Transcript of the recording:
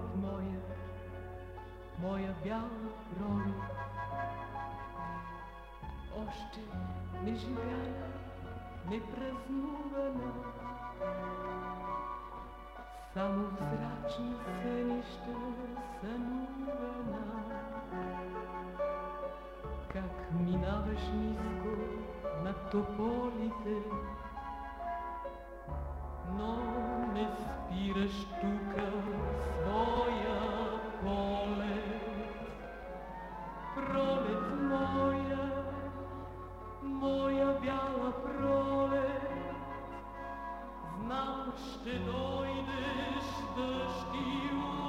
пролет моя, моя бяла пролет. Още не живяна, не празнувана, само в зрачни сънища сънувана. Как минаваш ниско над тополите, но не спираш тука biała proleć, w nam szty dojdysz deszcz i